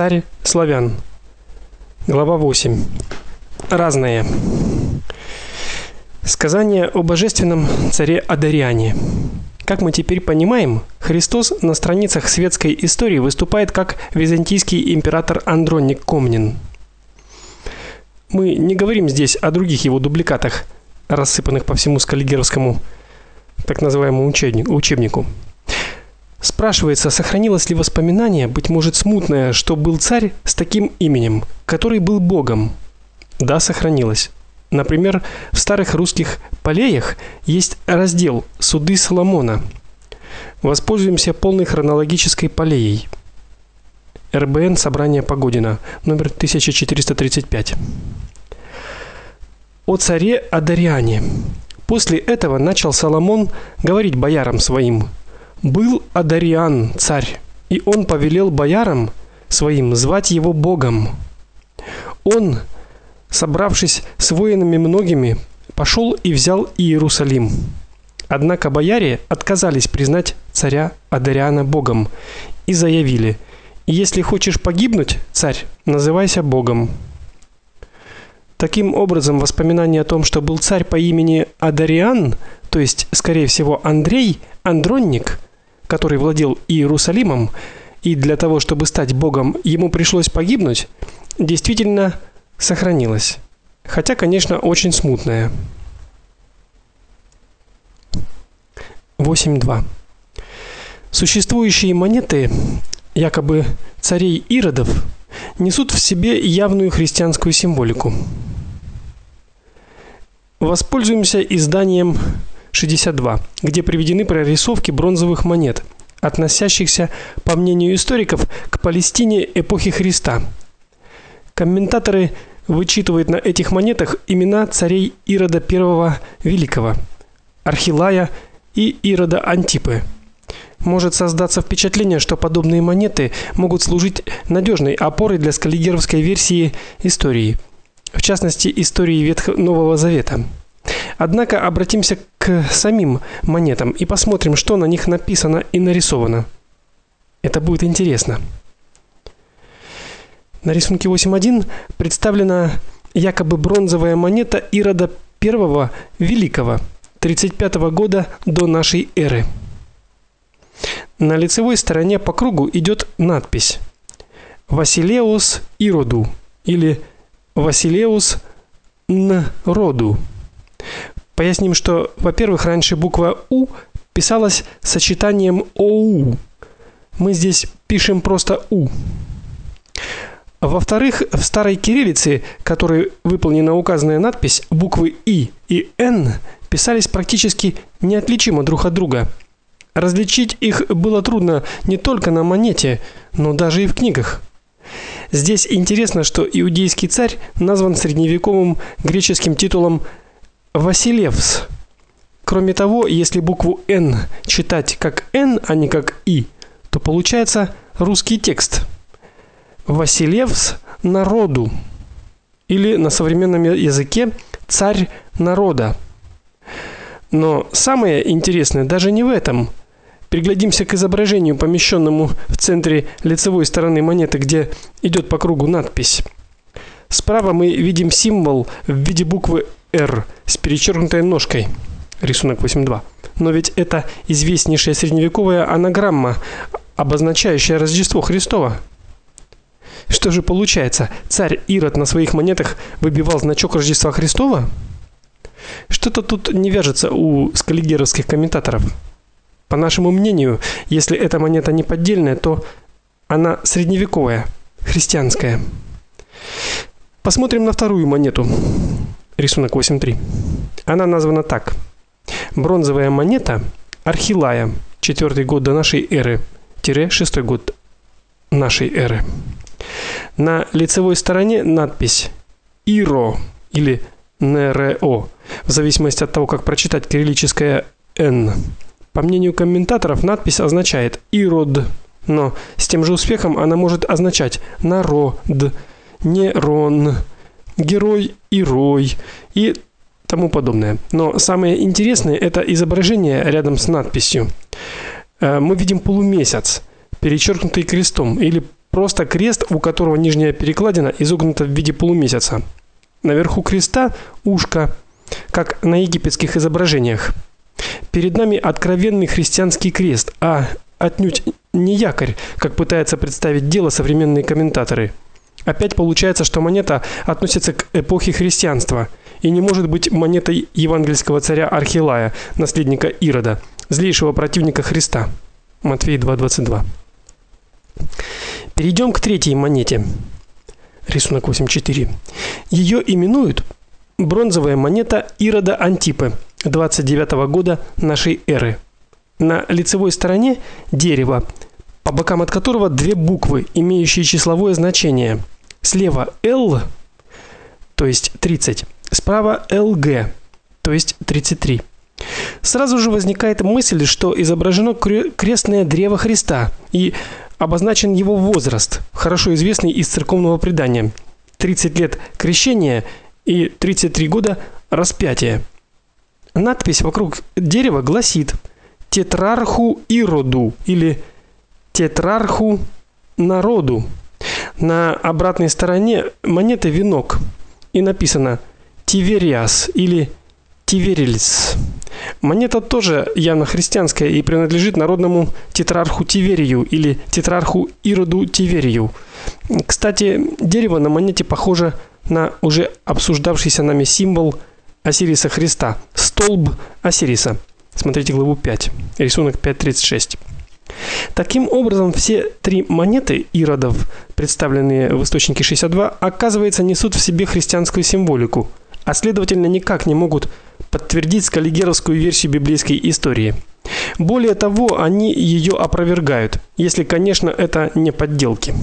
Царь славян. Глава 8. Разные. Сказание о божественном царе Адариане. Как мы теперь понимаем, Христос на страницах светской истории выступает как византийский император Андроник Комнин. Мы не говорим здесь о других его дубликатах, рассыпанных по всему Скаллигеровскому так называемому учебнику. Спрашивается, сохранилось ли воспоминание, быть может, смутное, что был царь с таким именем, который был богом. Да, сохранилось. Например, в старых русских полеях есть раздел Суды Соломона. Воспользуемся полной хронологической полеей. РБН Собрание Погодина, номер 1435. О царе Адариане. После этого начал Соломон говорить боярам своим: "Был Адариан царь, и он повелел боярам своим звать его богом. Он, собравшись с воинами многими, пошел и взял Иерусалим. Однако бояре отказались признать царя Адариана богом и заявили: "Если хочешь погибнуть, царь, называйся богом". Таким образом, воспоминание о том, что был царь по имени Адариан, то есть, скорее всего, Андрей, Андронник, который владел Иерусалимом, и для того, чтобы стать богом, ему пришлось погибнуть, действительно сохранилось. Хотя, конечно, очень смутное. 8.2. Существующие монеты якобы царей Иродов несут в себе явную христианскую символику. Воспользуемся изданием 62, где приведены прорисовки бронзовых монет, относящихся, по мнению историков, к Палестине эпохи Христа. Комментаторы вычитывают на этих монетах имена царей Ирода I Великого, Архилая и Ирода Антипы. Может создаться впечатление, что подобные монеты могут служить надежной опорой для скаллигеровской версии истории – в частности, истории Ветхого Нового Завета. Однако обратимся к самим монетам и посмотрим, что на них написано и нарисовано. Это будет интересно. На рисунке 8.1 представлена якобы бронзовая монета Ирода I Великого 35 года до нашей эры. На лицевой стороне по кругу идет надпись Василеус Ироду или Василеус Народу. Поясним, что, во-первых, раньше буква У писалась сочетанием ОУ. Мы здесь пишем просто У. Во-вторых, в старой кириллице, которой выполнена указанная надпись, буквы И и Н писались практически неотличимо друг от друга. Различить их было трудно не только на монете, но даже и в книгах. Здесь интересно, что иудейский царь назван средневековым греческим титулом Василевс. Кроме того, если букву Н читать как Н, а не как И, то получается русский текст. Василевс народу или на современном языке царь народа. Но самое интересное даже не в этом. Приглядимся к изображению, помещенному в центре лицевой стороны монеты, где идет по кругу надпись. Справа мы видим символ в виде буквы R с перечеркнутой ножкой. Рисунок 8.2. Но ведь это известнейшая средневековая анаграмма, обозначающая Рождество Христово. Что же получается? Царь Ирод на своих монетах выбивал значок Рождества Христова? Что-то тут не вяжется у скаллигеровских комментаторов. По нашему мнению, если эта монета не поддельная, то она средневековая, христианская. Посмотрим на вторую монету. Рисунок 8.3. Она названа так: Бронзовая монета Архилая, 4 год до нашей эры, тире 6 год нашей эры. На лицевой стороне надпись Иро или НРО, в зависимости от того, как прочитать кириллическое Н. По мнению комментаторов, надпись означает Ирод, но с тем же успехом она может означать народ, нерон, герой и рой и тому подобное. Но самое интересное это изображение рядом с надписью. Э, мы видим полумесяц, перечеркнутый крестом или просто крест, у которого нижняя перекладина изогнута в виде полумесяца. Наверху креста ушко, как на египетских изображениях. Перед нами откровенный христианский крест, а отнюдь не якорь, как пытаются представить дело современные комментаторы. Опять получается, что монета относится к эпохе христианства и не может быть монетой евангельского царя Архилая, наследника Ирода, злейшего противника Христа. Матфея 2:22. Перейдем к третьей монете. Рисунок 8.4. Ее именуют бронзовая монета Ирода Антипы 29 -го года нашей эры. На лицевой стороне дерево, по бокам от которого две буквы, имеющие числовое значение. Слева Л, то есть 30, справа ЛГ, то есть 33. Сразу же возникает мысль, что изображено крестное древо Христа и обозначен его возраст, хорошо известный из церковного предания. 30 лет крещения и 33 года распятия. Надпись вокруг дерева гласит: Тетрарху Ироду или Тетрарху народу. На обратной стороне монеты венок и написано Тивериас или Тиверильс. Монета тоже явно христианская и принадлежит народному тетрарху Тиверию или тетрарху Ироду Тиверию. Кстати, дерево на монете похоже на уже обсуждавшийся нами символ Осириса Христа столб Осириса. Смотрите главу 5. Рисунок 5.36. Таким образом, все три монеты иродов, представленные в источнике 62, оказывается, несут в себе христианскую символику, а следовательно, никак не могут подтвердить скаллигеровскую версию библейской истории. Более того, они ее опровергают, если, конечно, это не подделки.